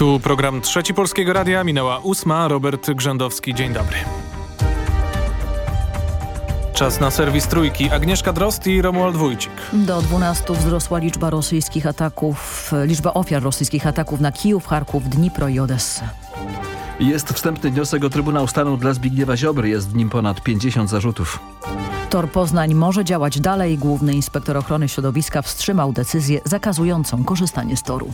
Tu program Trzeci Polskiego Radia, minęła ósma, Robert Grzędowski, dzień dobry. Czas na serwis Trójki. Agnieszka Drost i Romuald Wójcik. Do 12 wzrosła liczba rosyjskich ataków, liczba ofiar rosyjskich ataków na Kijów, Charków, Dnipro i Odessę. Jest wstępny wniosek o Trybunał Stanu dla Zbigniewa Ziobry. Jest w nim ponad 50 zarzutów. Tor Poznań może działać dalej. Główny inspektor ochrony środowiska wstrzymał decyzję zakazującą korzystanie z toru.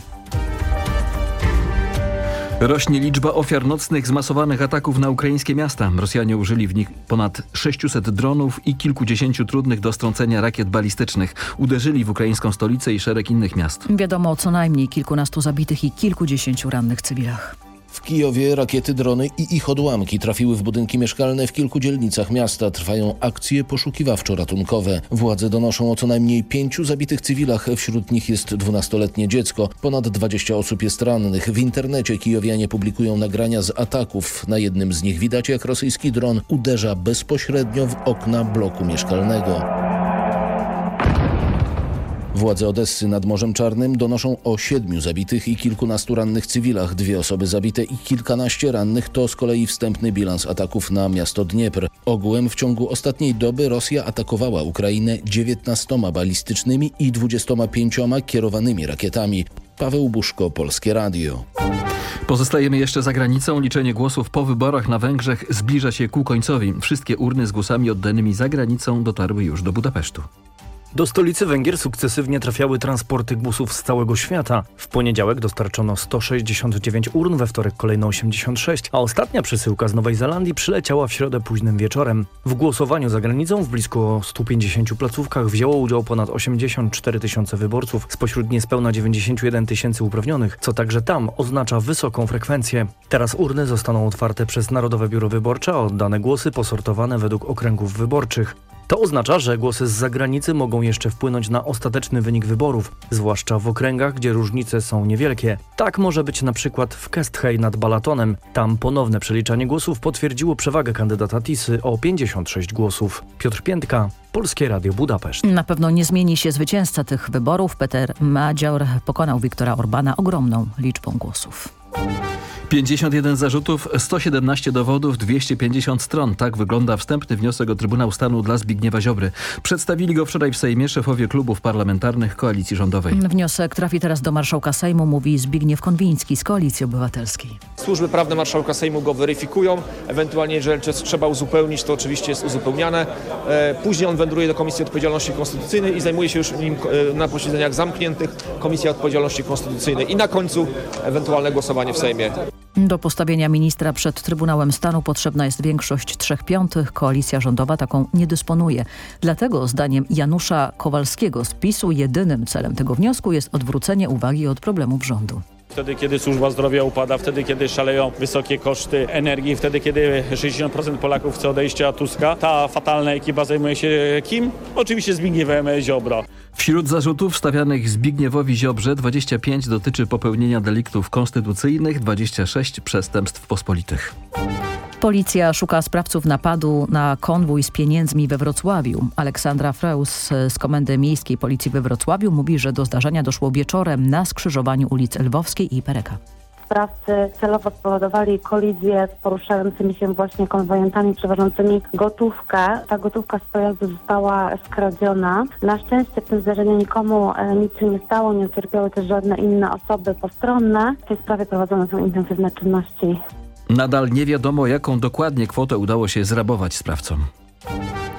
Rośnie liczba ofiar nocnych zmasowanych ataków na ukraińskie miasta. Rosjanie użyli w nich ponad 600 dronów i kilkudziesięciu trudnych do strącenia rakiet balistycznych. Uderzyli w ukraińską stolicę i szereg innych miast. Wiadomo o co najmniej kilkunastu zabitych i kilkudziesięciu rannych cywilach. W Kijowie rakiety, drony i ich odłamki trafiły w budynki mieszkalne w kilku dzielnicach miasta. Trwają akcje poszukiwawczo-ratunkowe. Władze donoszą o co najmniej pięciu zabitych cywilach. Wśród nich jest dwunastoletnie dziecko. Ponad 20 osób jest rannych. W internecie kijowianie publikują nagrania z ataków. Na jednym z nich widać jak rosyjski dron uderza bezpośrednio w okna bloku mieszkalnego. Władze Odessy nad Morzem Czarnym donoszą o siedmiu zabitych i kilkunastu rannych cywilach. Dwie osoby zabite i kilkanaście rannych to z kolei wstępny bilans ataków na miasto Dniepr. Ogółem w ciągu ostatniej doby Rosja atakowała Ukrainę 19 balistycznymi i 25 kierowanymi rakietami. Paweł Buszko, Polskie Radio. Pozostajemy jeszcze za granicą. Liczenie głosów po wyborach na Węgrzech zbliża się ku końcowi. Wszystkie urny z głosami oddanymi za granicą dotarły już do Budapesztu. Do stolicy Węgier sukcesywnie trafiały transporty głosów z całego świata. W poniedziałek dostarczono 169 urn, we wtorek kolejno 86, a ostatnia przesyłka z Nowej Zelandii przyleciała w środę późnym wieczorem. W głosowaniu za granicą w blisko 150 placówkach wzięło udział ponad 84 tysiące wyborców, spośród niespełna 91 tysięcy uprawnionych, co także tam oznacza wysoką frekwencję. Teraz urny zostaną otwarte przez Narodowe Biuro Wyborcze, a oddane głosy posortowane według okręgów wyborczych. To oznacza, że głosy z zagranicy mogą jeszcze wpłynąć na ostateczny wynik wyborów, zwłaszcza w okręgach, gdzie różnice są niewielkie. Tak może być na przykład w Kesthej nad Balatonem. Tam ponowne przeliczanie głosów potwierdziło przewagę kandydata Tisy o 56 głosów. Piotr Piętka, Polskie Radio Budapeszt. Na pewno nie zmieni się zwycięzca tych wyborów. Peter Madzior pokonał Wiktora Orbana ogromną liczbą głosów. 51 zarzutów, 117 dowodów, 250 stron. Tak wygląda wstępny wniosek o Trybunał Stanu dla Zbigniewa Ziobry. Przedstawili go wczoraj w Sejmie szefowie klubów parlamentarnych Koalicji Rządowej. Wniosek trafi teraz do marszałka Sejmu, mówi Zbigniew Konwiński z Koalicji Obywatelskiej. Służby prawne marszałka Sejmu go weryfikują. Ewentualnie, jeżeli trzeba uzupełnić, to oczywiście jest uzupełniane. E, później on wędruje do Komisji Odpowiedzialności Konstytucyjnej i zajmuje się już nim e, na posiedzeniach zamkniętych Komisja Odpowiedzialności Konstytucyjnej. I na końcu ewentualne głosowanie w Sejmie. Do postawienia ministra przed Trybunałem Stanu potrzebna jest większość trzech piątych. Koalicja rządowa taką nie dysponuje. Dlatego zdaniem Janusza Kowalskiego z PiSu jedynym celem tego wniosku jest odwrócenie uwagi od problemów rządu. Wtedy, kiedy służba zdrowia upada, wtedy, kiedy szaleją wysokie koszty energii, wtedy, kiedy 60% Polaków chce odejścia Tuska, ta fatalna ekipa zajmuje się kim? Oczywiście Zbigniewem Ziobro. Wśród zarzutów stawianych Zbigniewowi Ziobrze 25 dotyczy popełnienia deliktów konstytucyjnych, 26 przestępstw pospolitych. Policja szuka sprawców napadu na konwój z pieniędzmi we Wrocławiu. Aleksandra Freus z Komendy Miejskiej Policji we Wrocławiu mówi, że do zdarzenia doszło wieczorem na skrzyżowaniu ulic Lwowskiej i Pereka. Sprawcy celowo spowodowali kolizję z poruszającymi się właśnie konwojentami przewożącymi gotówkę. Ta gotówka z pojazdu została skradziona. Na szczęście w tym zdarzeniu nikomu e, nic się nie stało, nie ucierpiały też żadne inne osoby postronne. W tej sprawie prowadzone są intensywne czynności. Nadal nie wiadomo, jaką dokładnie kwotę udało się zrabować sprawcom.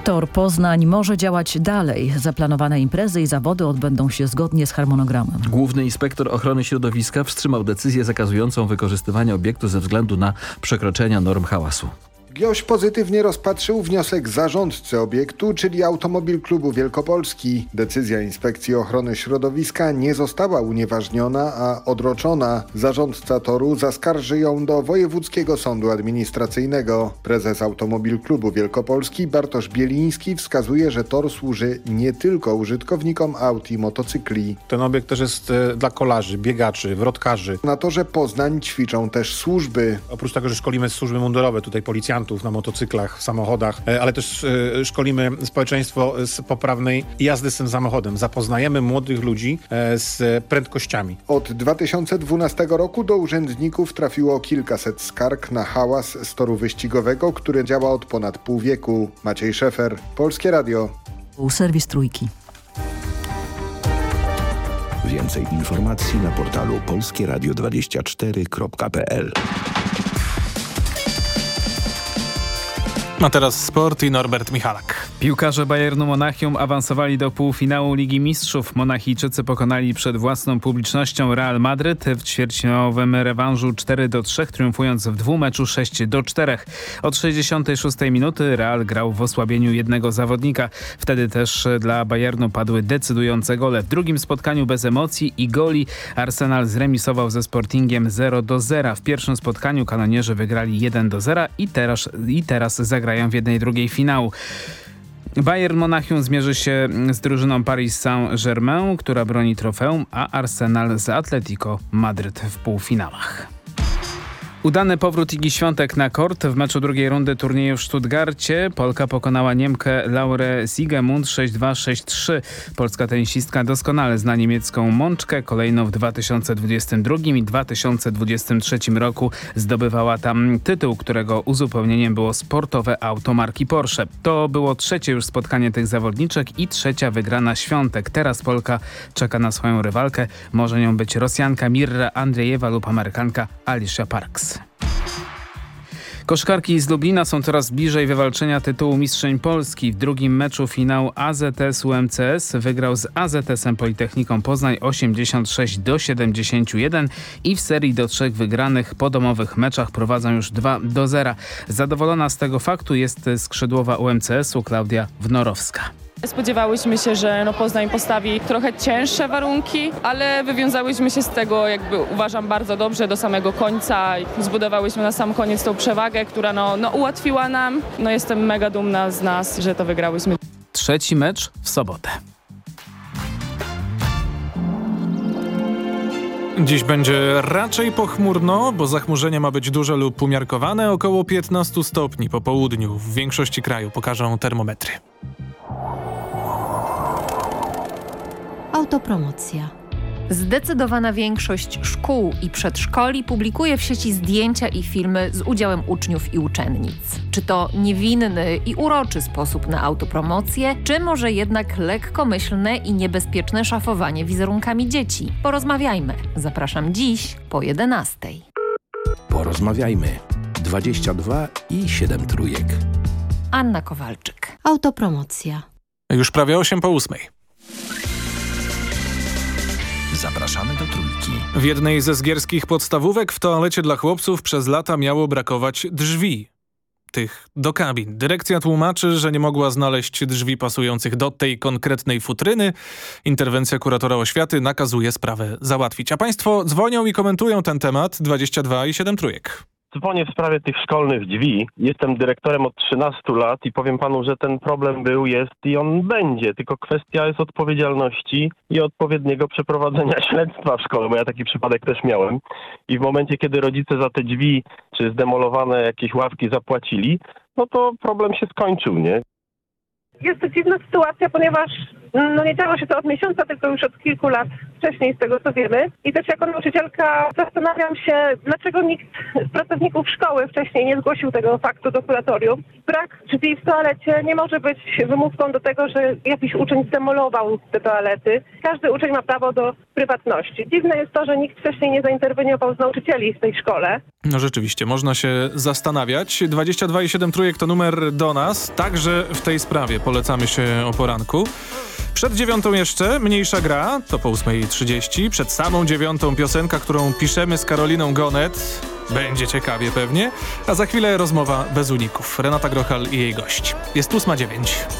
Tor Poznań może działać dalej. Zaplanowane imprezy i zawody odbędą się zgodnie z harmonogramem. Główny inspektor ochrony środowiska wstrzymał decyzję zakazującą wykorzystywania obiektu ze względu na przekroczenia norm hałasu. GIOŚ pozytywnie rozpatrzył wniosek zarządcy obiektu, czyli Automobil Klubu Wielkopolski. Decyzja Inspekcji Ochrony Środowiska nie została unieważniona, a odroczona. Zarządca toru zaskarży ją do Wojewódzkiego Sądu Administracyjnego. Prezes Automobil Klubu Wielkopolski Bartosz Bieliński wskazuje, że tor służy nie tylko użytkownikom aut i motocykli. Ten obiekt też jest e, dla kolarzy, biegaczy, wrotkarzy. Na torze Poznań ćwiczą też służby. Oprócz tego, że szkolimy służby mundurowe, tutaj policjanci, na motocyklach, w samochodach, e, ale też e, szkolimy społeczeństwo z poprawnej jazdy z tym samochodem. Zapoznajemy młodych ludzi e, z prędkościami. Od 2012 roku do urzędników trafiło kilkaset skarg na hałas z toru wyścigowego, który działa od ponad pół wieku. Maciej Szefer, Polskie Radio. Serwis Trójki. Więcej informacji na portalu polskieradio24.pl A teraz sport i Norbert Michalak. Piłkarze Bayernu Monachium awansowali do półfinału Ligi Mistrzów. Monachijczycy pokonali przed własną publicznością Real Madryt w ćwierćfinałowym rewanżu 4 do 3, triumfując w dwumeczu 6 do 4. Od 66 minuty Real grał w osłabieniu jednego zawodnika. Wtedy też dla Bayernu padły decydujące gole. W drugim spotkaniu bez emocji i goli Arsenal zremisował ze Sportingiem 0 do 0. W pierwszym spotkaniu kanonierzy wygrali 1 do 0 i teraz, i teraz zagrają w jednej drugiej finału. Bayern Monachium zmierzy się z drużyną Paris Saint-Germain, która broni trofeum, a Arsenal z Atletico Madryt w półfinałach. Udany powrót Igi Świątek na kort w meczu drugiej rundy turnieju w Stuttgarcie. Polka pokonała Niemkę Laurę Siegemund 6-2-6-3. Polska tenisistka doskonale zna niemiecką mączkę. Kolejną w 2022 i 2023 roku zdobywała tam tytuł, którego uzupełnieniem było sportowe auto marki Porsche. To było trzecie już spotkanie tych zawodniczek i trzecia wygrana Świątek. Teraz Polka czeka na swoją rywalkę. Może nią być Rosjanka Mirra Andrzejewa lub Amerykanka Alicia Parks. Koszkarki z Lublina są coraz bliżej wywalczenia tytułu Mistrzeń Polski. W drugim meczu finał AZS UMCS wygrał z AZS-em Politechniką Poznań 86 do 71 i w serii do trzech wygranych po domowych meczach prowadzą już 2 do 0. Zadowolona z tego faktu jest skrzydłowa UMCS-u Klaudia Wnorowska. Spodziewałyśmy się, że no Poznań postawi trochę cięższe warunki, ale wywiązałyśmy się z tego, jakby uważam, bardzo dobrze do samego końca. Zbudowałyśmy na sam koniec tą przewagę, która no, no ułatwiła nam. No jestem mega dumna z nas, że to wygrałyśmy. Trzeci mecz w sobotę. Dziś będzie raczej pochmurno, bo zachmurzenie ma być duże lub umiarkowane, około 15 stopni po południu. W większości kraju pokażą termometry. Autopromocja. Zdecydowana większość szkół i przedszkoli publikuje w sieci zdjęcia i filmy z udziałem uczniów i uczennic. Czy to niewinny i uroczy sposób na autopromocję, czy może jednak lekkomyślne i niebezpieczne szafowanie wizerunkami dzieci? Porozmawiajmy. Zapraszam dziś po 11. Porozmawiajmy. 22 i 7 trójek. Anna Kowalczyk. Autopromocja. Już prawie 8 po 8. Zapraszamy do trójki. W jednej ze zgierskich podstawówek w toalecie dla chłopców przez lata miało brakować drzwi. Tych do kabin. Dyrekcja tłumaczy, że nie mogła znaleźć drzwi pasujących do tej konkretnej futryny. Interwencja kuratora oświaty nakazuje sprawę załatwić. A państwo dzwonią i komentują ten temat 22 i 7 trójek. Dzwonię w sprawie tych szkolnych drzwi. Jestem dyrektorem od 13 lat i powiem panu, że ten problem był, jest i on będzie. Tylko kwestia jest odpowiedzialności i odpowiedniego przeprowadzenia śledztwa w szkole, bo ja taki przypadek też miałem. I w momencie, kiedy rodzice za te drzwi czy zdemolowane jakieś ławki zapłacili, no to problem się skończył, nie? Jest to dziwna sytuacja, ponieważ no nie działo się to od miesiąca, tylko już od kilku lat wcześniej, z tego co wiemy. I też jako nauczycielka zastanawiam się, dlaczego nikt z pracowników szkoły wcześniej nie zgłosił tego faktu do kuratorium. Brak drzwi w toalecie nie może być wymówką do tego, że jakiś uczeń zdemolował te toalety. Każdy uczeń ma prawo do prywatności. Dziwne jest to, że nikt wcześniej nie zainterweniował z nauczycieli w tej szkole. No rzeczywiście, można się zastanawiać. 22 i 7 trójek to numer do nas, także w tej sprawie polecamy się o poranku. Przed dziewiątą jeszcze mniejsza gra, to po 8.30. Przed samą dziewiątą piosenka, którą piszemy z Karoliną Gonet. Będzie ciekawie pewnie. A za chwilę rozmowa bez uników. Renata Grochal i jej gość. Jest 8.09.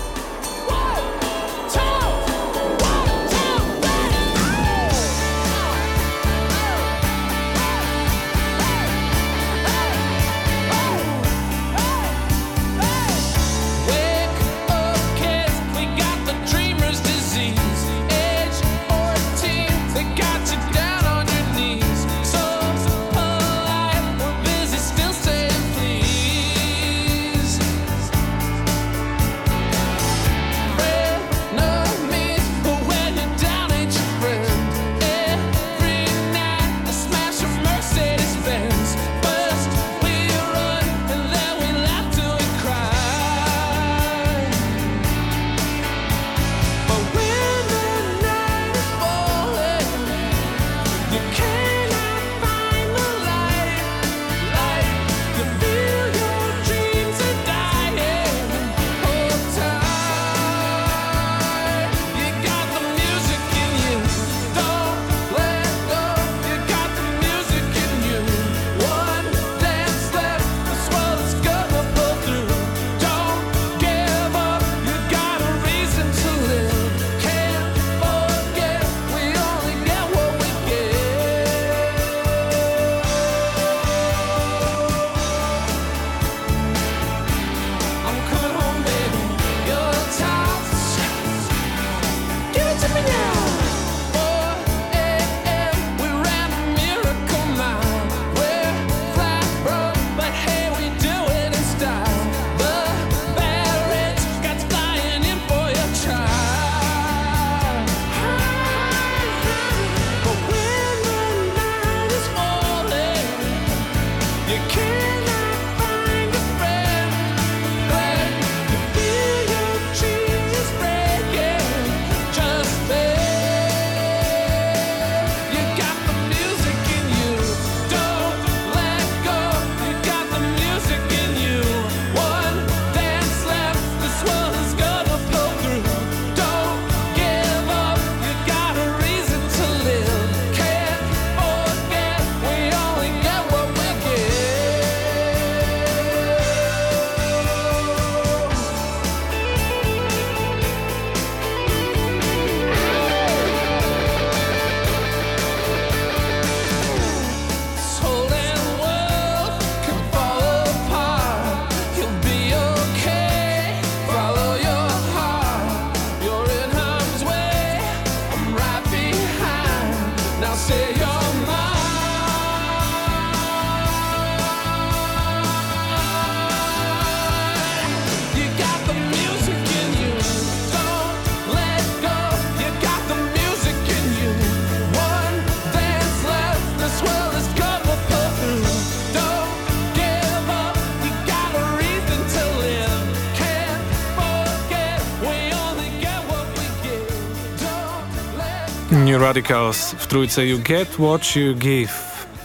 Radicals w trójce You Get What You Give.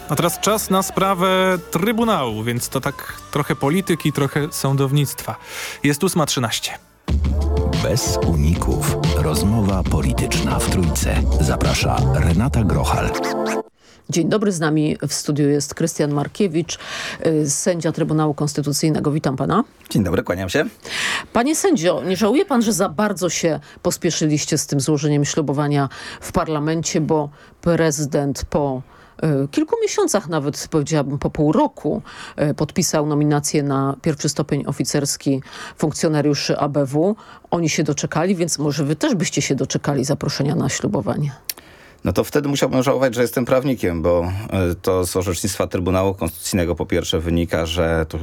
A teraz czas na sprawę Trybunału, więc to tak trochę polityki, trochę sądownictwa. Jest 8.13. Bez uników. Rozmowa polityczna w Trójce. Zaprasza Renata Grochal. Dzień dobry, z nami w studiu jest Krystian Markiewicz, y, sędzia Trybunału Konstytucyjnego. Witam pana. Dzień dobry, kłaniam się. Panie sędzio, nie żałuje pan, że za bardzo się pospieszyliście z tym złożeniem ślubowania w parlamencie, bo prezydent po y, kilku miesiącach, nawet powiedziałabym po pół roku, y, podpisał nominację na pierwszy stopień oficerski funkcjonariuszy ABW. Oni się doczekali, więc może wy też byście się doczekali zaproszenia na ślubowanie. No to wtedy musiałbym żałować, że jestem prawnikiem, bo y, to z orzecznictwa Trybunału Konstytucyjnego po pierwsze wynika, że to,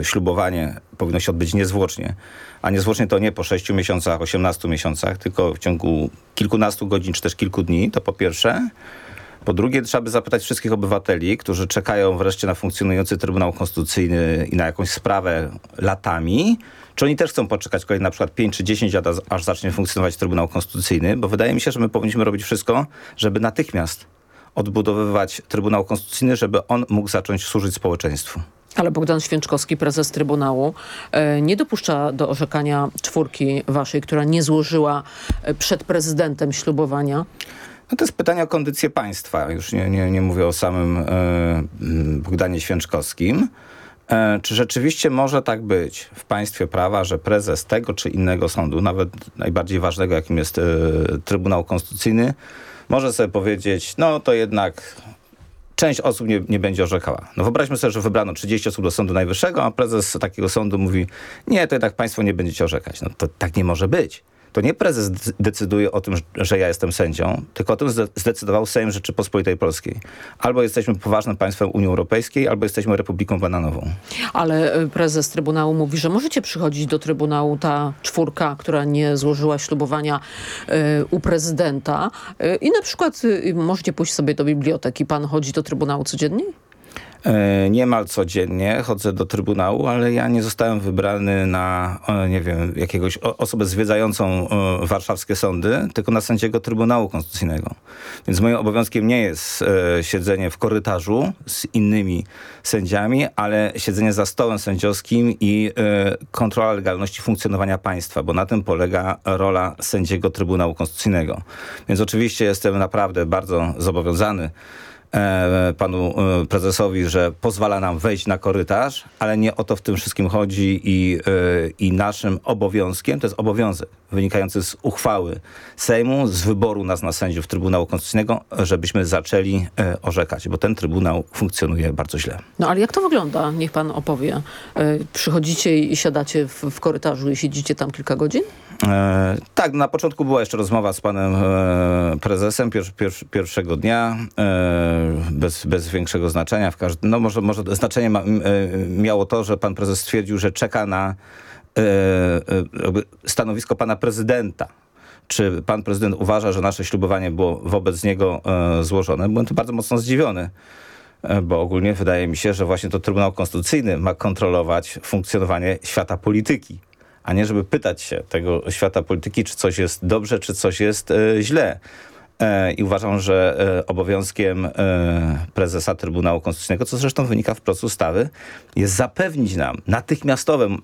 y, ślubowanie powinno się odbyć niezwłocznie. A niezwłocznie to nie po 6 miesiącach, 18 miesiącach, tylko w ciągu kilkunastu godzin czy też kilku dni, to po pierwsze. Po drugie, trzeba by zapytać wszystkich obywateli, którzy czekają wreszcie na funkcjonujący Trybunał Konstytucyjny i na jakąś sprawę latami, czy oni też chcą poczekać kolejne na przykład 5 czy 10 lat, aż zacznie funkcjonować Trybunał Konstytucyjny, bo wydaje mi się, że my powinniśmy robić wszystko, żeby natychmiast odbudowywać Trybunał Konstytucyjny, żeby on mógł zacząć służyć społeczeństwu. Ale Bogdan Święczkowski, prezes Trybunału, e, nie dopuszcza do orzekania czwórki waszej, która nie złożyła e, przed prezydentem ślubowania. No to jest pytanie o kondycję państwa. Już nie, nie, nie mówię o samym e, Bogdanie Święczkowskim. E, czy rzeczywiście może tak być w państwie prawa, że prezes tego czy innego sądu, nawet najbardziej ważnego, jakim jest e, Trybunał Konstytucyjny, może sobie powiedzieć, no to jednak część osób nie, nie będzie orzekała. No wyobraźmy sobie, że wybrano 30 osób do Sądu Najwyższego, a prezes takiego sądu mówi, nie, to jednak państwo nie będziecie orzekać. No to tak nie może być to nie prezes decyduje o tym, że ja jestem sędzią, tylko o tym zdecydował Sejm Rzeczypospolitej Polskiej. Albo jesteśmy poważnym państwem Unii Europejskiej, albo jesteśmy Republiką Bananową. Ale e, prezes Trybunału mówi, że możecie przychodzić do Trybunału ta czwórka, która nie złożyła ślubowania y, u prezydenta y, i na przykład y, możecie pójść sobie do biblioteki. Pan chodzi do Trybunału codziennie? E, niemal codziennie chodzę do Trybunału, ale ja nie zostałem wybrany na, nie wiem, jakiegoś osobę zwiedzającą warszawskie sądy, tylko na sędziego Trybunału Konstytucyjnego. Więc moim obowiązkiem nie jest e, siedzenie w korytarzu z innymi sędziami, ale siedzenie za stołem sędziowskim i e, kontrola legalności funkcjonowania państwa, bo na tym polega rola sędziego Trybunału Konstytucyjnego. Więc oczywiście jestem naprawdę bardzo zobowiązany E, panu e, prezesowi, że pozwala nam wejść na korytarz, ale nie o to w tym wszystkim chodzi i, e, i naszym obowiązkiem, to jest obowiązek wynikający z uchwały Sejmu, z wyboru nas na sędziów Trybunału Konstytucyjnego, żebyśmy zaczęli orzekać, bo ten Trybunał funkcjonuje bardzo źle. No ale jak to wygląda? Niech pan opowie. Przychodzicie i siadacie w, w korytarzu i siedzicie tam kilka godzin? E, tak, na początku była jeszcze rozmowa z panem e, prezesem pier, pier, pierwszego dnia, e, bez, bez większego znaczenia. W każdy, no może, może znaczenie ma, e, miało to, że pan prezes stwierdził, że czeka na e, e, stanowisko pana prezydenta. Czy pan prezydent uważa, że nasze ślubowanie było wobec niego złożone? Byłem tu bardzo mocno zdziwiony bo ogólnie wydaje mi się, że właśnie to Trybunał Konstytucyjny ma kontrolować funkcjonowanie świata polityki a nie żeby pytać się tego świata polityki, czy coś jest dobrze, czy coś jest e, źle. E, I uważam, że e, obowiązkiem prezesa Trybunału Konstytucyjnego, co zresztą wynika wprost ustawy, jest zapewnić nam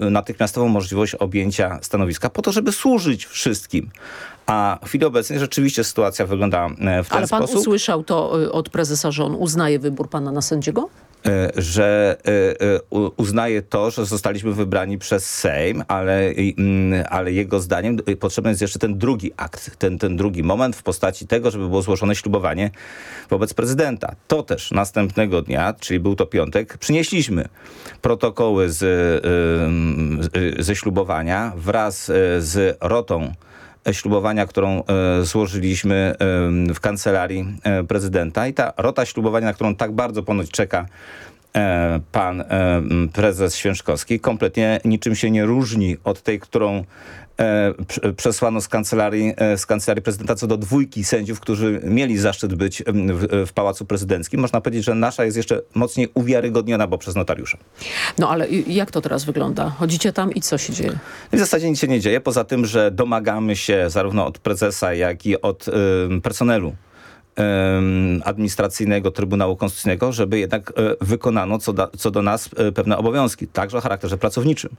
natychmiastową możliwość objęcia stanowiska po to, żeby służyć wszystkim. A w chwili obecnej rzeczywiście sytuacja wygląda w ten Ale pan sposób. usłyszał to od prezesa, że on uznaje wybór pana na sędziego? E, że e, e, uznaje to, że zostaliśmy wybrani przez Sejm, ale, mm, ale jego zdaniem potrzebny jest jeszcze ten drugi akt, ten, ten drugi moment w postaci tego, żeby było złożone ślubowanie wobec prezydenta. To też następnego dnia, czyli był to piątek, przynieśliśmy protokoły z, ze ślubowania wraz z rotą ślubowania, którą e, złożyliśmy e, w kancelarii e, prezydenta. I ta rota ślubowania, na którą tak bardzo ponoć czeka pan prezes Święczkowski kompletnie niczym się nie różni od tej, którą przesłano z kancelarii, e, z kancelarii prezydenta co do dwójki sędziów, którzy mieli zaszczyt być w, w Pałacu Prezydenckim. Można powiedzieć, że nasza jest jeszcze mocniej uwiarygodniona, bo przez notariusza. No ale jak to teraz wygląda? Chodzicie tam i co się dzieje? W zasadzie nic się nie dzieje, poza tym, że domagamy się zarówno od prezesa, jak i od ym, personelu administracyjnego Trybunału Konstytucyjnego, żeby jednak y, wykonano co, da, co do nas y, pewne obowiązki, także o charakterze pracowniczym.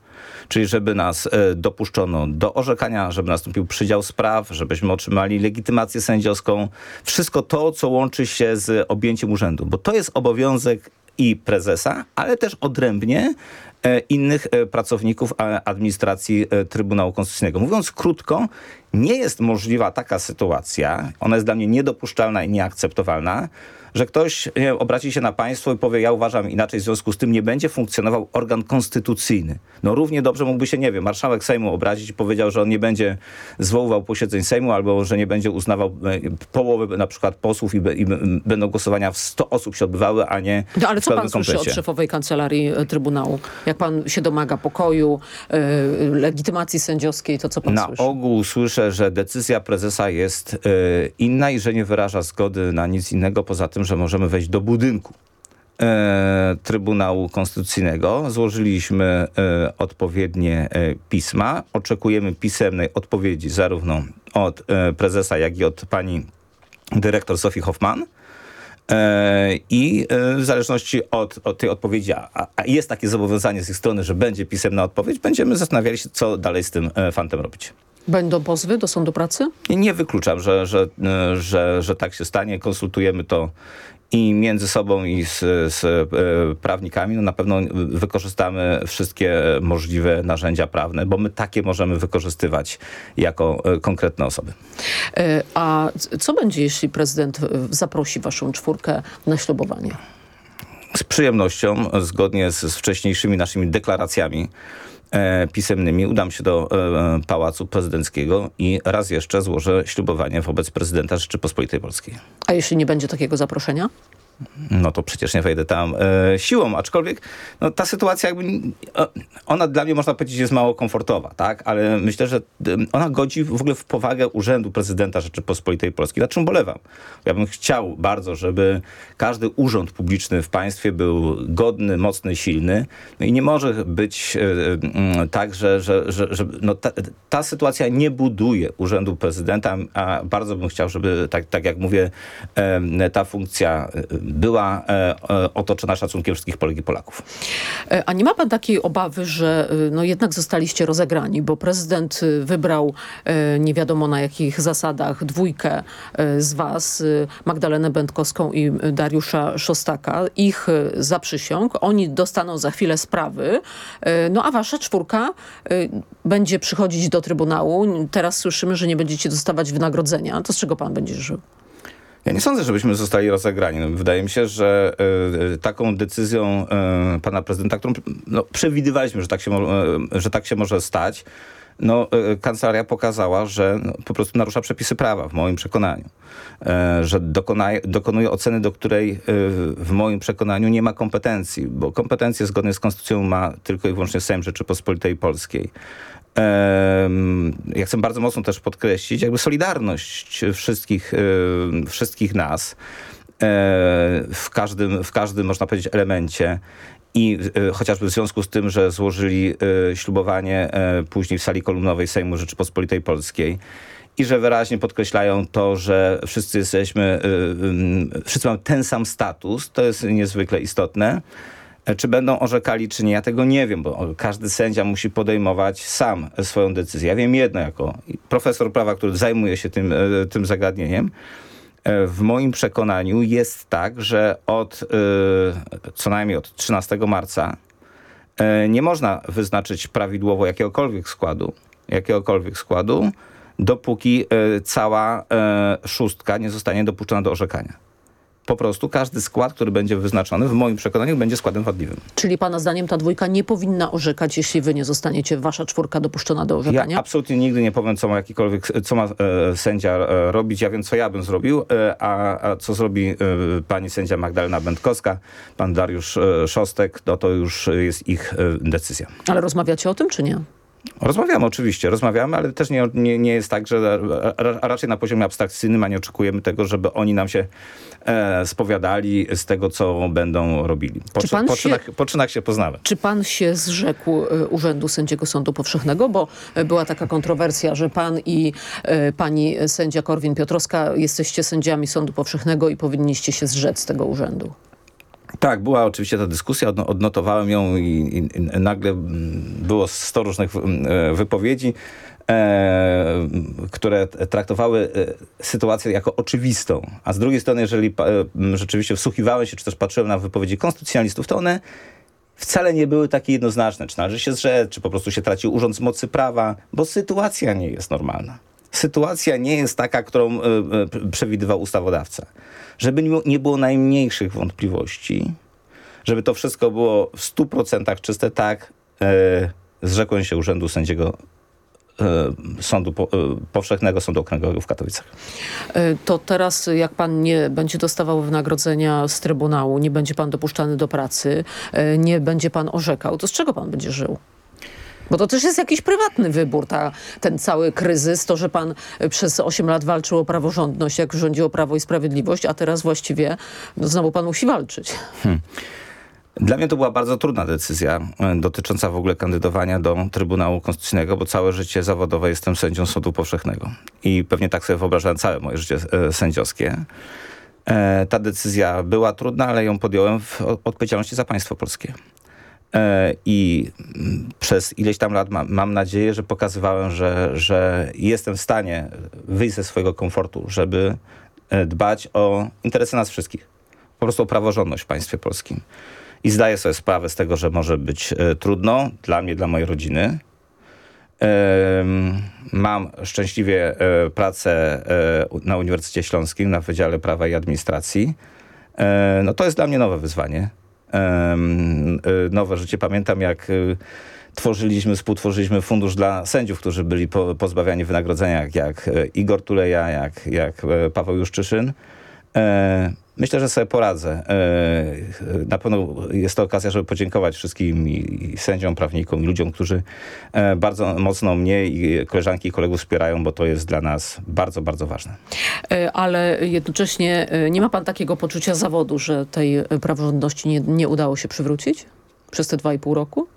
Czyli żeby nas y, dopuszczono do orzekania, żeby nastąpił przydział spraw, żebyśmy otrzymali legitymację sędziowską. Wszystko to, co łączy się z objęciem urzędu, bo to jest obowiązek i prezesa, ale też odrębnie e, innych e, pracowników e, administracji Trybunału Konstytucyjnego. Mówiąc krótko, nie jest możliwa taka sytuacja, ona jest dla mnie niedopuszczalna i nieakceptowalna, że ktoś nie obraci się na państwo i powie, ja uważam inaczej, w związku z tym nie będzie funkcjonował organ konstytucyjny. No równie dobrze mógłby się, nie wiem, marszałek Sejmu obrazić i powiedział, że on nie będzie zwoływał posiedzeń Sejmu albo że nie będzie uznawał e, połowy na przykład posłów i, i będą głosowania w 100 osób się odbywały, a nie No ale co pan pełnym słyszy od komplecie. szefowej kancelarii e, Trybunału? Jak pan się domaga pokoju, e, legitymacji sędziowskiej, to co pan Na słyszy? ogół słyszę, że decyzja prezesa jest inna i że nie wyraża zgody na nic innego, poza tym, że możemy wejść do budynku e, Trybunału Konstytucyjnego. Złożyliśmy e, odpowiednie e, pisma. Oczekujemy pisemnej odpowiedzi zarówno od prezesa, jak i od pani dyrektor Sofii Hoffman. I w zależności od, od tej odpowiedzi, a, a jest takie zobowiązanie z ich strony, że będzie pisemna odpowiedź, będziemy zastanawiali się, co dalej z tym fantem robić. Będą pozwy do sądu pracy? Nie, wykluczam, że, że, że, że tak się stanie. Konsultujemy to i między sobą i z, z e, prawnikami. No na pewno wykorzystamy wszystkie możliwe narzędzia prawne, bo my takie możemy wykorzystywać jako e, konkretne osoby. E, A co będzie, jeśli prezydent zaprosi waszą czwórkę na ślubowanie? z przyjemnością, zgodnie z, z wcześniejszymi naszymi deklaracjami pisemnymi, udam się do e, Pałacu Prezydenckiego i raz jeszcze złożę ślubowanie wobec prezydenta Rzeczypospolitej Polskiej. A jeśli nie będzie takiego zaproszenia? No to przecież nie wejdę tam e, siłą, aczkolwiek no, ta sytuacja jakby, ona dla mnie można powiedzieć jest mało komfortowa, tak? Ale myślę, że ona godzi w ogóle w powagę Urzędu Prezydenta Rzeczypospolitej Polskiej, nad czym bolewam. Ja bym chciał bardzo, żeby każdy urząd publiczny w państwie był godny, mocny, silny. No i nie może być e, tak, że, że, że, że no ta, ta sytuacja nie buduje Urzędu Prezydenta, a bardzo bym chciał, żeby tak, tak jak mówię, em, ta funkcja e, była e, e, otoczona szacunkiem wszystkich Polek i Polaków. E, A nie ma pan takiej obawy, że no jednak zostaliście rozegrani, bo prezydent wybrał nie wiadomo na jakich zasadach dwójkę z was, Magdalenę Będkowską i Dariusza Szostaka. Ich zaprzysiąg. Oni dostaną za chwilę sprawy, no a wasza czwórka będzie przychodzić do Trybunału. Teraz słyszymy, że nie będziecie dostawać wynagrodzenia. To z czego pan będzie żył? Ja nie sądzę, żebyśmy zostali rozegrani. No, wydaje mi się, że e, taką decyzją e, pana prezydenta, którą no, przewidywaliśmy, że tak się, e, że tak się może stać, no, e, kancelaria pokazała, że no, po prostu narusza przepisy prawa, w moim przekonaniu. E, że dokonuje oceny, do której w moim przekonaniu nie ma kompetencji, bo kompetencje zgodnie z konstytucją ma tylko i wyłącznie Sejm Rzeczypospolitej Polskiej. Ja chcę bardzo mocno też podkreślić jakby solidarność wszystkich, wszystkich nas e, w każdym, w każdym, można powiedzieć, elemencie. I e, chociażby w związku z tym, że złożyli e, ślubowanie później w sali kolumnowej Sejmu Rzeczypospolitej Polskiej i że wyraźnie podkreślają to, że wszyscy jesteśmy, wszyscy mamy ten sam status, to jest niezwykle istotne. E, Czy będą orzekali, czy nie, ja tego nie wiem, bo każdy sędzia musi podejmować sam swoją decyzję. Ja wiem jedno jako profesor prawa, który zajmuje się tym, e, tym zagadnieniem. E, W moim przekonaniu jest tak, że od co najmniej od 13 marca nie można wyznaczyć prawidłowo jakiegokolwiek składu, jakiegokolwiek składu, dopóki cała szóstka nie zostanie dopuszczona do orzekania. Po prostu każdy skład, który będzie wyznaczony, w moim przekonaniu, będzie składem wadliwym. Czyli pana zdaniem ta dwójka nie powinna orzekać, jeśli wy nie zostaniecie, wasza czwórka dopuszczona do orzekania? Ja absolutnie nigdy nie powiem, co ma jakikolwiek, co ma e, sędzia e, robić. Ja wiem, co ja bym zrobił, e, a, a co zrobi e, pani sędzia Magdalena Będkowska, pan Dariusz e, Szostek, no to już jest ich e, decyzja. Ale rozmawiacie o tym, czy nie? Rozmawiamy oczywiście, rozmawiamy, ale też nie, nie, nie jest tak, że a raczej na poziomie abstrakcyjnym, a nie oczekujemy tego, żeby oni nam się e, spowiadali z tego, co będą robili. Po, Czy pan po, się- czynach, po czynach się poznamy. Czy pan się zrzekł e, urzędu sędziego Sądu Powszechnego? Bo e, była taka kontrowersja, że pan i e, pani sędzia Korwin-Piotrowska jesteście sędziami Sądu Powszechnego i powinniście się zrzec tego urzędu. Tak, była oczywiście ta dyskusja, odno- odnotowałem ją i, i, i nagle było 100 różnych mm, e, wypowiedzi, e, które traktowały e, sytuację jako oczywistą. A z drugiej strony, jeżeli e, rzeczywiście wsłuchiwałem się, czy też patrzyłem na wypowiedzi konstytucjonalistów, to one wcale nie były takie jednoznaczne. Czy należy się zrzec, czy po prostu się traci urząd z mocy prawa, bo sytuacja nie jest normalna. Sytuacja nie jest taka, którą e, e, przewidywał ustawodawca. Żeby nie było- nie było najmniejszych wątpliwości, żeby to wszystko było w 100% czyste, tak, e, zrzekłem się urzędu sędziego Sądu po, Powszechnego Sądu Okręgowego w Katowicach. To teraz, jak pan nie będzie dostawał wynagrodzenia z Trybunału, nie będzie pan dopuszczany do pracy, nie będzie pan orzekał, to z czego pan będzie żył? Bo to też jest jakiś prywatny wybór, ta, ten cały kryzys, to, że pan e, przez 8 lat walczył o praworządność, jak rządziło Prawo i Sprawiedliwość, a teraz właściwie no, znowu pan musi walczyć. Dla mnie to była bardzo trudna decyzja e, dotycząca w ogóle kandydowania do Trybunału Konstytucyjnego, bo całe życie zawodowe jestem sędzią Sądu Powszechnego. I pewnie tak sobie wyobrażałem całe moje życie e, sędziowskie. E, ta decyzja była trudna, ale ją podjąłem w odpowiedzialności za państwo polskie. E, I przez ileś tam lat mam, mam nadzieję, że pokazywałem, że, że jestem w stanie wyjść ze swojego komfortu, żeby e, dbać o interesy nas wszystkich. Po prostu o praworządność w państwie polskim. I zdaję sobie sprawę z tego, że może być e, trudno dla mnie, dla mojej rodziny. Mam szczęśliwie pracę na Uniwersytecie Śląskim na Wydziale Prawa i Administracji. No to jest dla mnie nowe wyzwanie. E, Nowe życie. Pamiętam jak e, tworzyliśmy, współtworzyliśmy fundusz dla sędziów, którzy byli po, pozbawiani wynagrodzenia, jak, jak e, Igor Tuleja, jak, jak e, Paweł Juszczyszyn. Myślę, że sobie poradzę. E, Na pewno jest to okazja, żeby podziękować wszystkim i, sędziom, prawnikom, i ludziom, którzy e, bardzo mocno mnie i koleżanki i kolegów wspierają, bo to jest dla nas bardzo, bardzo ważne. E, Ale jednocześnie nie ma pan takiego poczucia zawodu, że tej praworządności nie, nie udało się przywrócić przez te dwa i pół roku?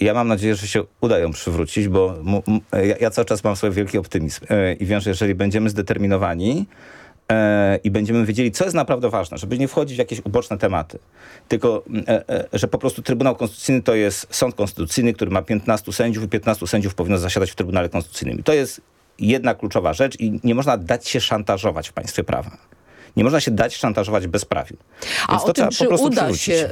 Ja mam nadzieję, że się uda ją przywrócić, bo ja, ja cały czas mam sobie wielki optymizm i wiem, że jeżeli będziemy zdeterminowani i będziemy wiedzieli, co jest naprawdę ważne, żeby nie wchodzić w jakieś uboczne tematy, tylko e, e, że po prostu Trybunał Konstytucyjny to jest sąd konstytucyjny, który ma 15 sędziów i 15 sędziów powinno zasiadać w Trybunale Konstytucyjnym. I to jest jedna kluczowa rzecz i nie można dać się szantażować w państwie prawa. Nie można się dać szantażować bezprawiu. A Więc o to tym, czy uda przywrócić. się e,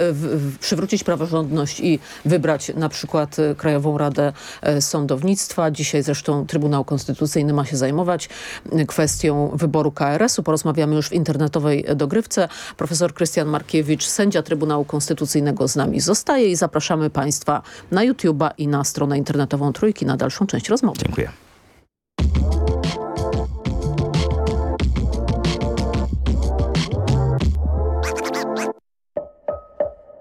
przywrócić praworządność i wybrać na przykład e, Krajową Radę e, Sądownictwa. Dzisiaj zresztą Trybunał Konstytucyjny ma się zajmować kwestią wyboru KRS-u. Porozmawiamy już w internetowej dogrywce. Profesor Krystian Markiewicz, sędzia Trybunału Konstytucyjnego z nami zostaje i zapraszamy Państwa na YouTube'a i na stronę internetową Trójki na dalszą część rozmowy. Dziękuję.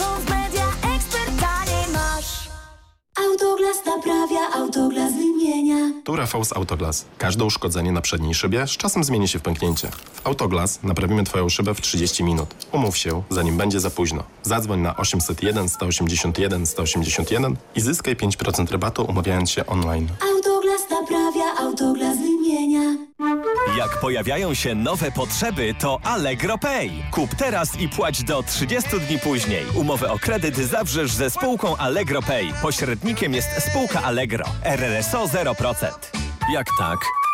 Bo w media ekspert taniej masz. Autoglas naprawia, autoglas wymienia. Tu Rafał z Autoglas. Każde uszkodzenie na przedniej szybie z czasem zmieni się w pęknięcie. W Autoglas naprawimy Twoją szybę w 30 minut. Umów się, zanim będzie za późno. Zadzwoń na 801 181 181 i zyskaj 5% rabatu umawiając się online. Autoglas naprawia, autoglas wymienia. Jak pojawiają się nowe potrzeby, to Allegro Pay. Kup teraz i płać do 30 dni później. Umowę o kredyt zawrzesz ze spółką Allegro Pay. Pośrednikiem jest spółka Allegro. RRSO 0%. Jak tak,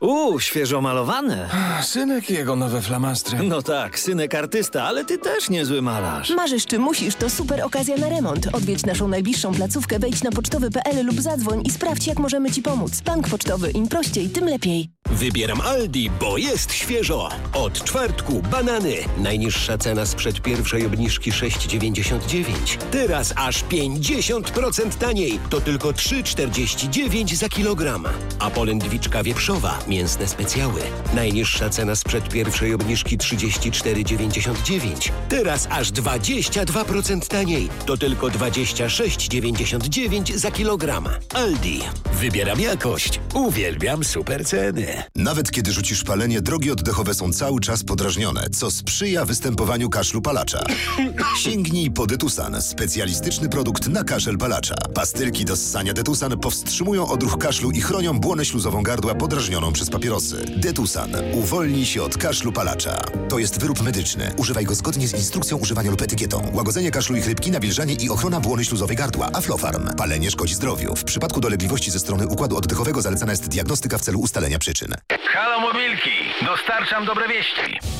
Uuu, świeżo malowane. Synek i jego nowe flamastry. No tak, synek artysta, ale ty też niezły malarz. Marzysz czy musisz, to super okazja na remont. Odwiedź naszą najbliższą placówkę, wejdź na pocztowy.pl lub zadzwoń i sprawdź, jak możemy Ci pomóc. Bank pocztowy, im prościej, tym lepiej. Wybieram Aldi, bo jest świeżo. Od czwartku banany. Najniższa cena sprzed pierwszej obniżki 6,99. Teraz aż 50% taniej. To tylko 3,49 za kilogram. A polędwiczka wieprzowa, mięsne specjały. Najniższa cena sprzed pierwszej obniżki 34,99. Teraz aż 22% taniej. To tylko 26,99 za kilogram. Aldi. Wybieram jakość. Uwielbiam super ceny. Nawet kiedy rzucisz palenie, drogi oddechowe są cały czas podrażnione, co sprzyja występowaniu kaszlu palacza. Sięgnij po Detusan, specjalistyczny produkt na kaszel palacza. Pastylki do ssania Detusan powstrzymują odruch kaszlu i chronią błonę śluzową gardła podrażnioną przez papierosy. Detusan. Uwolnij się od kaszlu palacza. To jest wyrób medyczny. Używaj go zgodnie z instrukcją używania lub etykietą. Łagodzenie kaszlu i chrypki, nawilżanie i ochrona błony śluzowej gardła. Aflofarm. Palenie szkodzi zdrowiu. W przypadku dolegliwości ze strony układu oddechowego zalecana jest diagnostyka w celu ustalenia przyczyn. Halo Mobilki, dostarczam dobre wieści.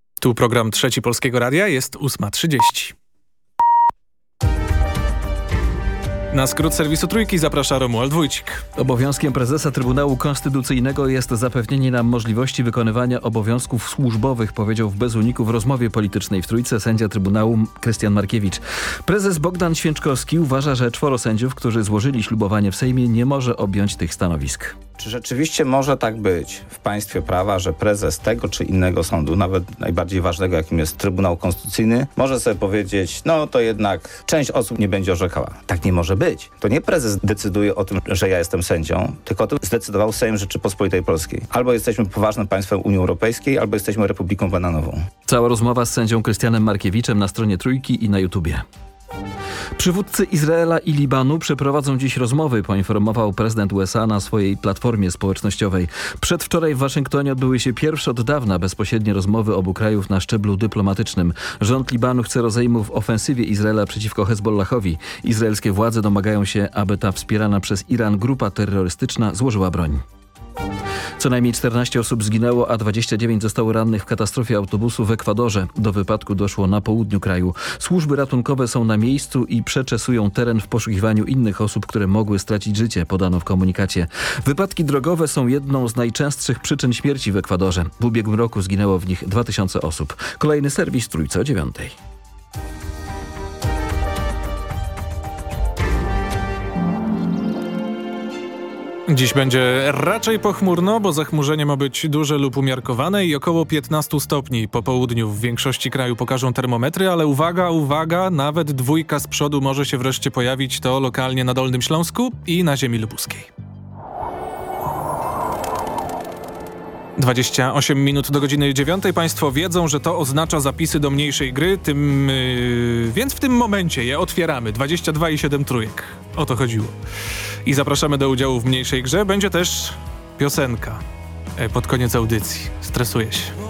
Tu program Trzeci Polskiego Radia jest 8.30. Na skrót serwisu Trójki zaprasza Romuald Wójcik. Obowiązkiem prezesa Trybunału Konstytucyjnego jest zapewnienie nam możliwości wykonywania obowiązków służbowych, powiedział w Bez Uniku w rozmowie politycznej w Trójce sędzia Trybunału Krystian Markiewicz. Prezes Bogdan Święczkowski uważa, że czworo sędziów, którzy złożyli ślubowanie w Sejmie nie może objąć tych stanowisk. Czy rzeczywiście może tak być w państwie prawa, że prezes tego czy innego sądu, nawet najbardziej ważnego, jakim jest Trybunał Konstytucyjny, może sobie powiedzieć, no to jednak część osób nie będzie orzekała. Tak nie może być. To nie prezes decyduje o tym, że ja jestem sędzią, tylko to zdecydował Sejm Rzeczypospolitej Polskiej. Albo jesteśmy poważnym państwem Unii Europejskiej, albo jesteśmy Republiką Bananową. Cała rozmowa z sędzią Krystianem Markiewiczem na stronie Trójki i na YouTubie. Przywódcy Izraela i Libanu przeprowadzą dziś rozmowy, poinformował prezydent USA na swojej platformie społecznościowej. Przedwczoraj w Waszyngtonie odbyły się pierwsze od dawna bezpośrednie rozmowy obu krajów na szczeblu dyplomatycznym. Rząd Libanu chce rozejmu w ofensywie Izraela przeciwko Hezbollahowi. Izraelskie władze domagają się, aby ta wspierana przez Iran grupa terrorystyczna złożyła broń. Co najmniej 14 osób zginęło, a 29 zostało rannych w katastrofie autobusu w Ekwadorze. Do wypadku doszło na południu kraju. Służby ratunkowe są na miejscu i przeczesują teren w poszukiwaniu innych osób, które mogły stracić życie, podano w komunikacie. Wypadki drogowe są jedną z najczęstszych przyczyn śmierci w Ekwadorze. W ubiegłym roku zginęło w nich 2000 osób. Kolejny serwis Trójce o dziewiątej. Dziś będzie raczej pochmurno, bo zachmurzenie ma być duże lub umiarkowane i około 15 stopni. Po południu w większości kraju pokażą termometry, ale uwaga, uwaga, nawet dwójka z przodu może się wreszcie pojawić to lokalnie na Dolnym Śląsku i na ziemi lubuskiej. 28 minut do godziny 9. Państwo wiedzą, że to oznacza zapisy do mniejszej gry, tym, yy, więc w tym momencie je otwieramy. 22 i 7 trójek. O to chodziło. I zapraszamy do udziału w mniejszej grze. Będzie też piosenka. e, pod koniec audycji. Stresuję się.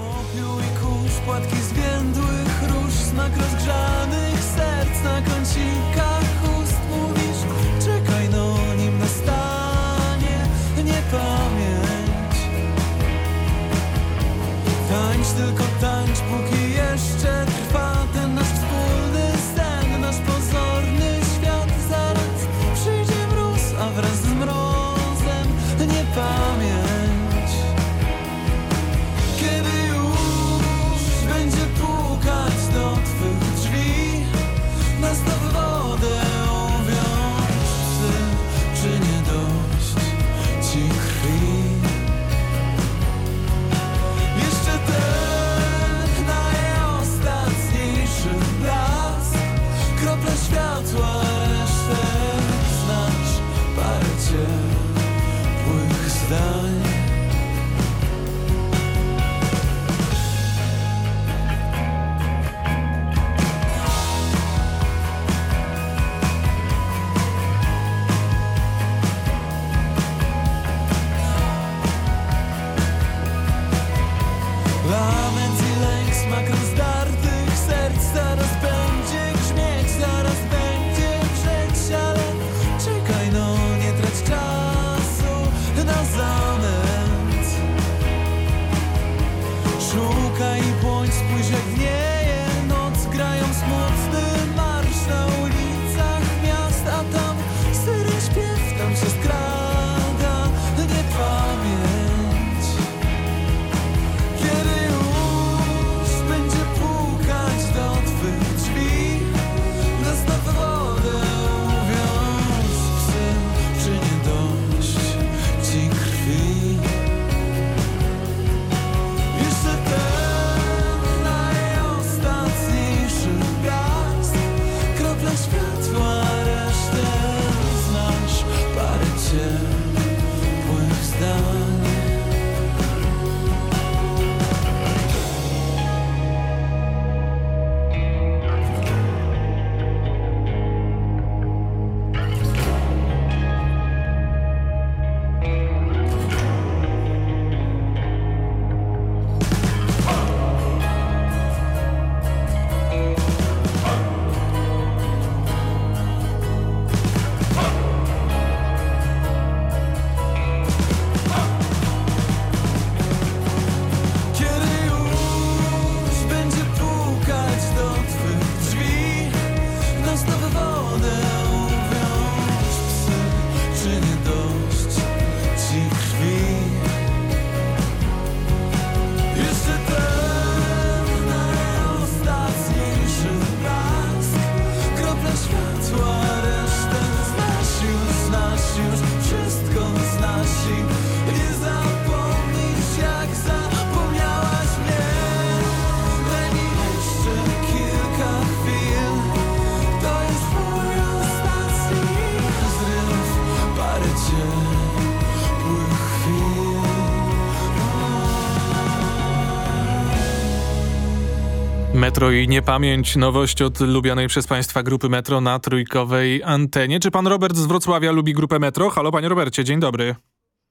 Metro i niepamięć, nowość od lubianej przez Państwa grupy Metro na trójkowej antenie. Czy pan Robert z Wrocławia lubi grupę Metro? Halo, panie Robercie, dzień dobry.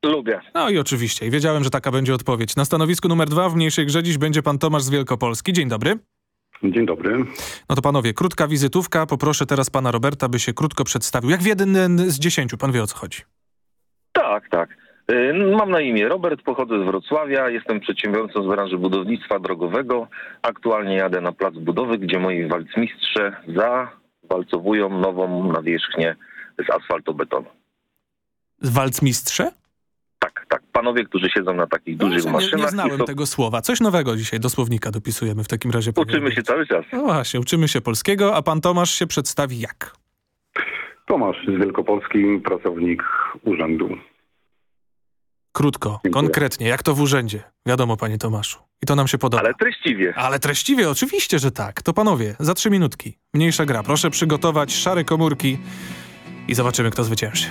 Lubię. No i oczywiście, i wiedziałem, że taka będzie odpowiedź. Na stanowisku numer dwa w mniejszej grze dziś będzie pan Tomasz z Wielkopolski. Dzień dobry. Dzień dobry. No to panowie, krótka wizytówka. Poproszę teraz pana Roberta, by się krótko przedstawił. Jak w jeden z dziesięciu, pan wie o co chodzi. Tak, tak. Y, Mam na imię Robert, pochodzę z Wrocławia, jestem przedsiębiorcą z branży budownictwa drogowego. Aktualnie jadę na plac budowy, gdzie moi walcmistrze zawalcowują nową nawierzchnię z asfaltobetonu. Walcmistrze? Tak, tak. Panowie, którzy siedzą na takich dużych No, Nie, maszynach. nie znałem są- tego słowa. Coś nowego dzisiaj do słownika dopisujemy w takim razie. Uczymy się cały czas. No właśnie, uczymy się polskiego, a pan Tomasz się przedstawi jak? Tomasz z Wielkopolski, pracownik urzędu. Krótko, konkretnie, jak to w urzędzie. Wiadomo, panie Tomaszu. I to nam się podoba. Ale treściwie. Ale treściwie, oczywiście, że tak. To panowie, za trzy minutki. Mniejsza gra. Proszę przygotować szare komórki i zobaczymy, kto zwycięży.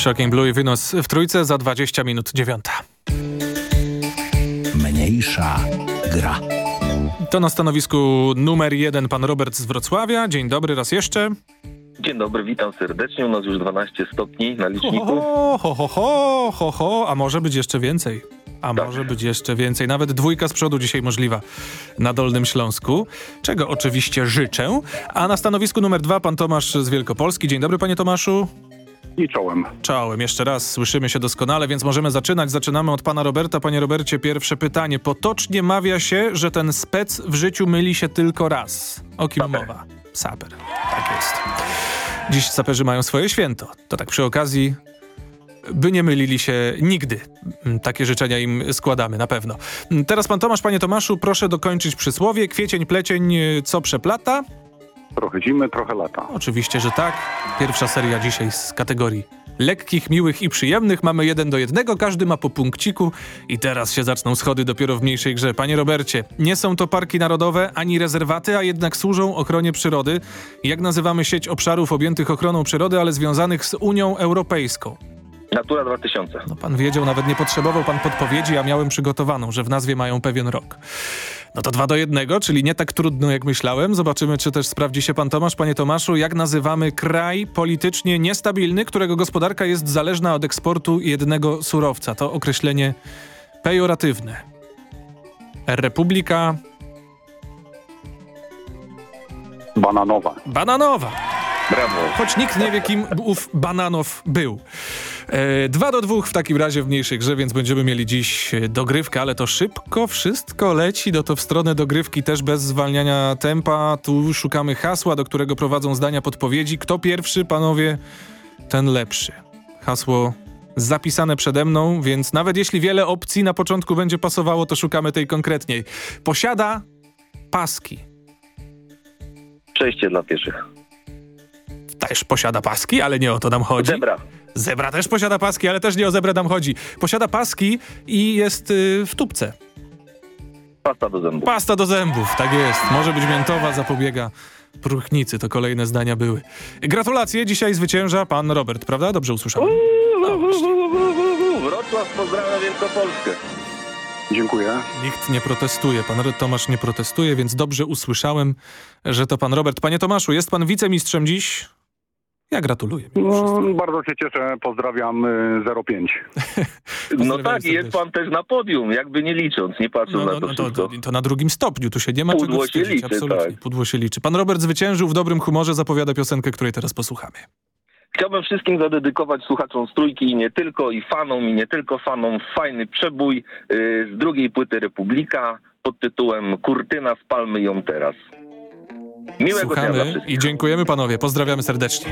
Shocking Blue i Wynos w trójce za 20 minut dziewiąta. Mniejsza gra. To na stanowisku numer jeden pan Robert z Wrocławia. Dzień dobry raz jeszcze. Dzień dobry, witam serdecznie. U nas już 12 stopni na liczniku. Ho, ho, ho, ho, ho, ho, a może być jeszcze więcej. A Tak. może być jeszcze więcej. Nawet dwójka z przodu dzisiaj możliwa na Dolnym Śląsku, czego oczywiście życzę. A na stanowisku numer dwa pan Tomasz z Wielkopolski. Dzień dobry panie Tomaszu. I czołem. Czołem, jeszcze raz słyszymy się doskonale, więc możemy zaczynać. Zaczynamy od pana Roberta. Panie Robercie, pierwsze pytanie. Potocznie mawia się, że ten spec w życiu myli się tylko raz. O kim mowa? Saper. Tak jest. Dziś saperzy mają swoje święto. To tak przy okazji, by nie mylili się nigdy. Mm, Takie życzenia im składamy, na pewno. Mm, Teraz pan Tomasz, panie Tomaszu, proszę dokończyć przysłowie. Kwiecień, plecień, y, co przeplata? Trochę zimy, trochę lata. Oczywiście, że tak. Pierwsza seria dzisiaj z kategorii lekkich, miłych i przyjemnych. Mamy jeden do jednego, każdy ma po punkciku i teraz się zaczną schody dopiero w mniejszej grze. Panie Robercie, nie są to parki narodowe ani rezerwaty, a jednak służą ochronie przyrody. Jak nazywamy sieć obszarów objętych ochroną przyrody, ale związanych z Unią Europejską? Natura 2000. No pan wiedział, nawet nie potrzebował pan podpowiedzi, a miałem przygotowaną, że w nazwie mają pewien rok. No to dwa do jednego, czyli nie tak trudno jak myślałem. Zobaczymy, czy też sprawdzi się pan Tomasz. Panie Tomaszu, jak nazywamy kraj politycznie niestabilny, którego gospodarka jest zależna od eksportu jednego surowca? To określenie pejoratywne. Republika Bananowa. Bananowa. Brawo. Choć nikt nie wie, kim ów Bananow był. E, dwa do dwóch w takim razie w mniejszej grze, więc będziemy mieli dziś e, dogrywkę, ale to szybko wszystko leci, no to w stronę dogrywki też bez zwalniania tempa. Tu szukamy hasła, do którego prowadzą zdania podpowiedzi. Kto pierwszy, panowie, ten lepszy. Hasło zapisane przede mną, więc nawet jeśli wiele opcji na początku będzie pasowało, to szukamy tej konkretniej. Posiada paski. Przejście dla pieszych. Też posiada paski, ale nie o to nam chodzi. Zebra. Zebra też posiada paski, ale też nie o zebrę nam chodzi. Posiada paski i jest y, w tubce. Pasta do zębów. Pasta do zębów, tak jest. Może być miętowa, zapobiega próchnicy. To kolejne zdania były. Gratulacje, dzisiaj zwycięża pan Robert, prawda? Dobrze usłyszałem. Wrocław pozdrawia Wielkopolskę. Dziękuję. Nikt nie protestuje. Pan Tomasz nie protestuje, więc dobrze usłyszałem, że to pan Robert. Panie Tomaszu, jest pan wicemistrzem dziś? Ja gratuluję. No, bardzo się cieszę, pozdrawiam y, 05. No tak, i jest pan też na podium, jakby nie licząc, nie patrząc No, na no, to no to, to, to na drugim stopniu, tu się nie ma Pudło czego wstydzić, liczy, absolutnie. tak. Pudło się liczy. Pan Robert zwyciężył w dobrym humorze, zapowiada piosenkę, której teraz posłuchamy. Chciałbym wszystkim zadedykować słuchaczom z trójki i nie tylko, i fanom, i nie tylko fanom, fajny przebój y, z drugiej płyty Republika pod tytułem Kurtyna, spalmy ją teraz. Miłego Słuchamy i dziękujemy panowie, pozdrawiamy serdecznie.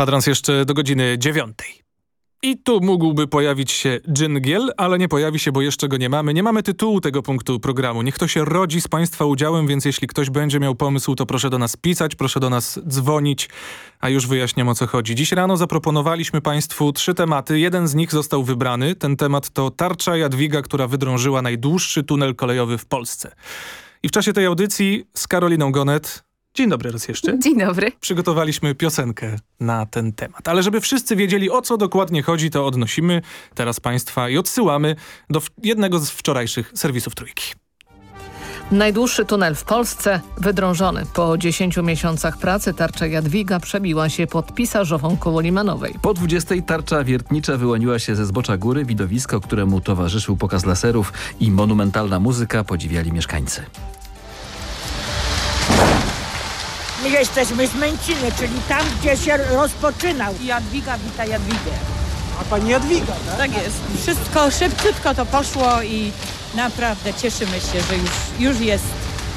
Kwadrans jeszcze do godziny dziewiątej. I tu mógłby pojawić się dżingiel, ale nie pojawi się, bo jeszcze go nie mamy. Nie mamy tytułu tego punktu programu. Niech to się rodzi z Państwa udziałem, więc jeśli ktoś będzie miał pomysł, to proszę do nas pisać, proszę do nas dzwonić, a już wyjaśniam o co chodzi. Dziś rano zaproponowaliśmy Państwu trzy tematy. Jeden z nich został wybrany. Ten temat to tarcza Jadwiga, która wydrążyła najdłuższy tunel kolejowy w Polsce. I w czasie tej audycji z Karoliną Gonet Dzień dobry raz jeszcze. Dzień dobry. Przygotowaliśmy piosenkę na ten temat. Ale żeby wszyscy wiedzieli, o co dokładnie chodzi, to odnosimy teraz Państwa i odsyłamy do jednego z wczorajszych serwisów Trójki. Najdłuższy tunel w Polsce wydrążony. Po 10 miesiącach pracy tarcza Jadwiga przebiła się pod Pisarzową koło Limanowej. Po 20 tarcza wiertnicza wyłoniła się ze zbocza góry, widowisko, któremu towarzyszył pokaz laserów i monumentalna muzyka podziwiali mieszkańcy. My jesteśmy z Męciny, czyli tam, gdzie się rozpoczynał. Jadwiga wita Jadwigę. A pani Jadwiga, tak? Tak jest. Wszystko szybciutko to poszło i naprawdę cieszymy się, że już, już jest.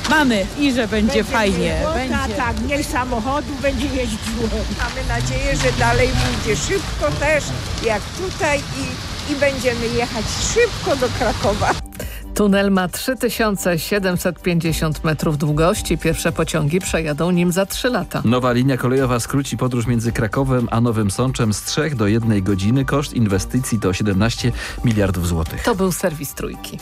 Mamy i że będzie, fajnie. Miło, będzie. Tak, tak, mniej samochodu będzie jeździło. Mamy nadzieję, że dalej będzie szybko też, jak tutaj i, i będziemy jechać szybko do Krakowa. Tunel ma 3750 metrów długości. Pierwsze pociągi przejadą nim za 3 lata. Nowa linia kolejowa skróci podróż między Krakowem a Nowym Sączem z 3 do 1 godziny. Koszt inwestycji to 17 miliardów złotych. To był serwis Trójki.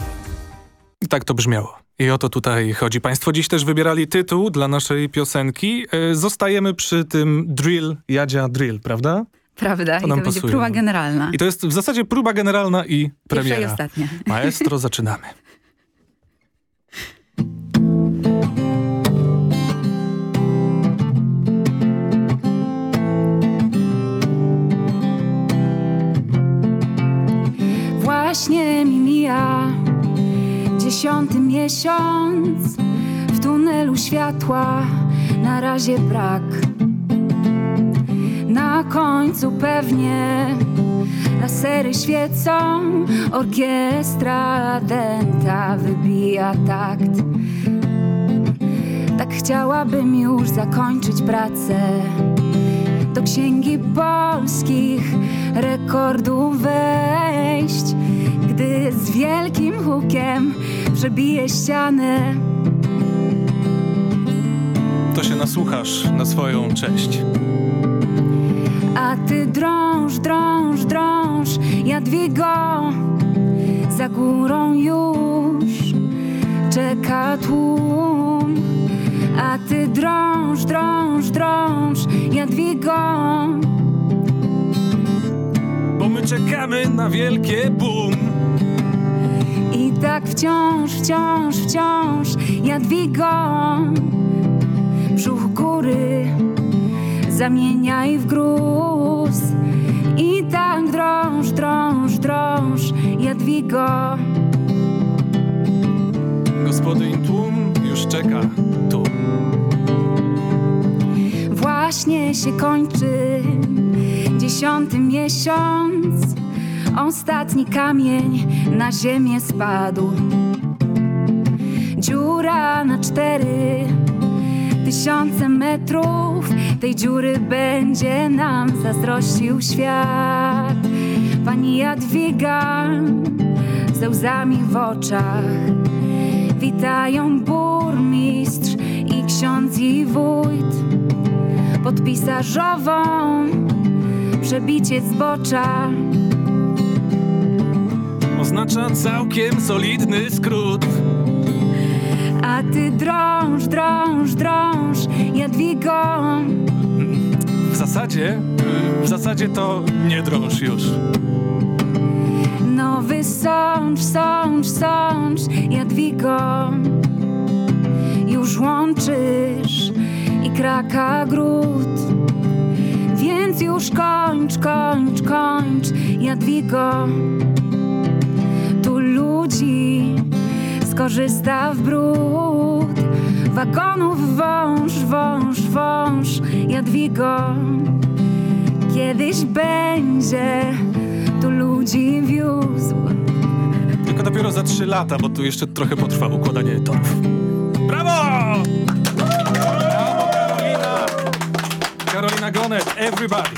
I tak to brzmiało. I o to tutaj chodzi. Państwo dziś też wybierali tytuł dla naszej piosenki. E, Zostajemy przy tym drill, Jadzia drill, prawda? Prawda? To I to będzie pasuje. próba generalna. I to jest w zasadzie próba generalna i Pierwsza i premiera. ostatnia. Maestro, zaczynamy. Właśnie mi mija dziesiąty miesiąc w tunelu światła na razie brak. Na końcu pewnie lasery świecą, orkiestra denta wybija takt. Tak chciałabym już zakończyć pracę do księgi polskich rekordów wejść, gdy z wielkim hukiem przebije ścianę. To się nasłuchasz na swoją cześć. A ty drąż, drąż, drąż, Jadwigo, za górą już czeka tłum. A ty drąż, drąż, drąż, Jadwigo. Bo my czekamy na wielkie boom. I tak wciąż, wciąż, wciąż, Jadwigo. Brzuch góry zamieniaj w gruz. I tak drąż, drąż, drąż, Jadwigo. Gospodyń tłum już czeka tu. Właśnie się kończy dziesiąty miesiąc. Ostatni kamień na ziemię spadł. Dziura na cztery tysiące metrów. Tej dziury będzie nam zazdrościł świat. Pani Jadwiga ze łzami w oczach. Witają burmistrz i ksiądz i wójt pod pisarzową przebicie zbocza. Oznacza całkiem solidny skrót. A ty drąż, drąż, drąż, Jadwigo. W zasadzie, w zasadzie to nie drąż już. Nowy sącz, sącz, sącz, Jadwigo. Już łączysz i kraka gród. Więc już kończ, kończ, kończ, Jadwigo. Tu ludzi skorzysta w brud. Wagonów wąż, wąż, wąż, Jadwigo. Kiedyś będzie tu ludzi wiózł. Tylko dopiero za trzy lata, bo tu jeszcze trochę potrwa układanie torów. Brawo! Brawo, Karolina! Karolina Gonet, everybody!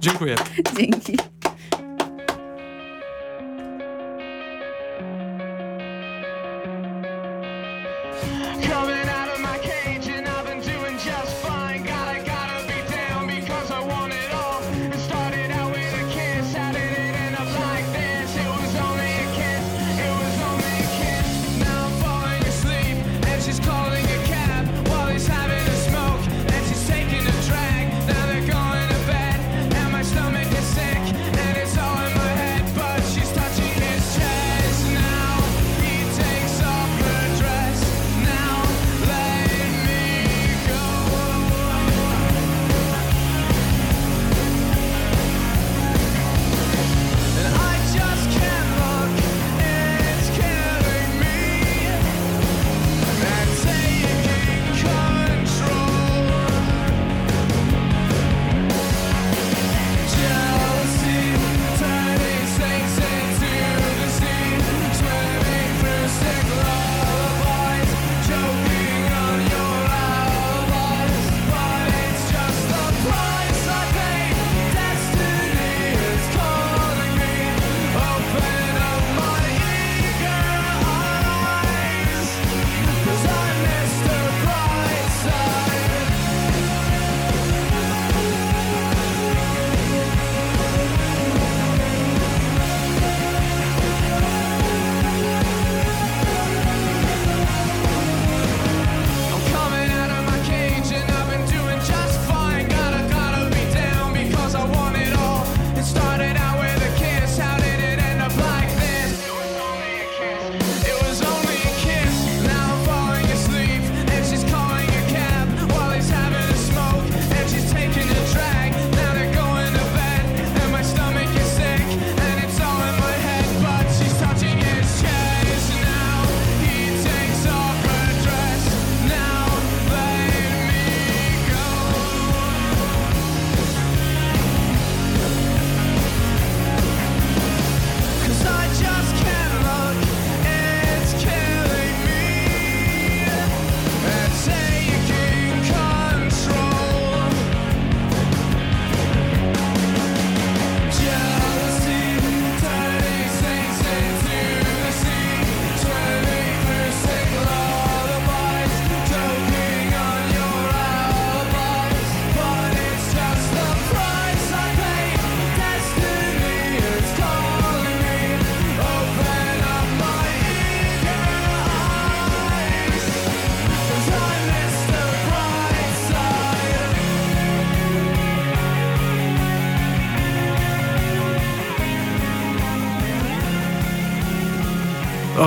Dziękuję. Dzięki.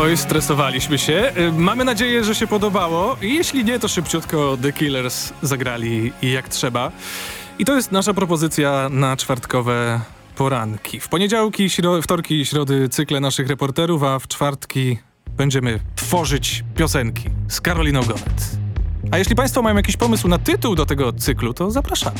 Oj, stresowaliśmy się. Y, Mamy nadzieję, że się podobało. Jeśli nie, to szybciutko The Killers zagrali jak trzeba. I to jest nasza propozycja na czwartkowe poranki. W poniedziałki, wtorki i środy cykle naszych reporterów, a w czwartki będziemy tworzyć piosenki z Karoliną Gonet. A jeśli Państwo mają jakiś pomysł na tytuł do tego cyklu, to zapraszamy.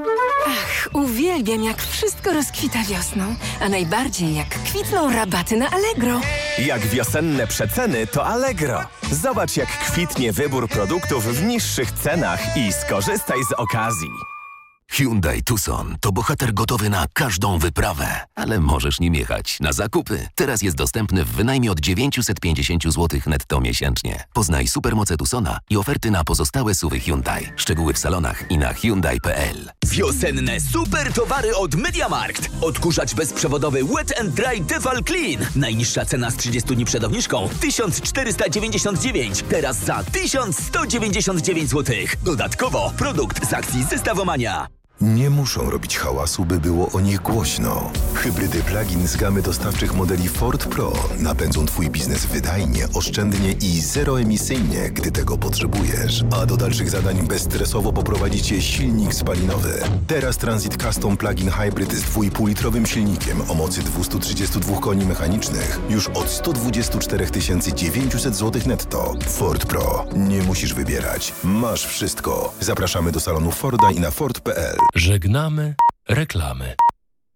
Ach, uwielbiam jak wszystko rozkwita wiosną, a najbardziej jak kwitną rabaty na Allegro. Jak wiosenne przeceny, to Allegro. Zobacz, jak kwitnie wybór produktów w niższych cenach i skorzystaj z okazji. Hyundai Tucson to bohater gotowy na każdą wyprawę, ale możesz nim jechać na zakupy. Teraz jest dostępny w wynajmie od 950 zł netto miesięcznie. Poznaj supermoce Tucsona i oferty na pozostałe suwy Hyundai. Szczegóły w salonach i na Hyundai.pl. Wiosenne super towary od MediaMarkt. Odkurzacz bezprzewodowy Wet and Dry Tefal Clean. Najniższa cena z 30 dni przed obniżką 1499. Teraz za 1199 zł. Dodatkowo produkt z akcji Zestawomania. Nie muszą robić hałasu, by było o nich głośno. Hybrydy plug-in z gamy dostawczych modeli Ford Pro napędzą Twój biznes wydajnie, oszczędnie i zeroemisyjnie, gdy tego potrzebujesz. A do dalszych zadań bezstresowo poprowadzi Cię silnik spalinowy. Teraz Transit Custom Plug-in Hybrid z 2,5-litrowym silnikiem o mocy 232 koni mechanicznych już od 124 900 zł netto. Ford Pro. Nie musisz wybierać. Masz wszystko. Zapraszamy do salonu Forda i na Ford.pl. Żegnamy reklamy.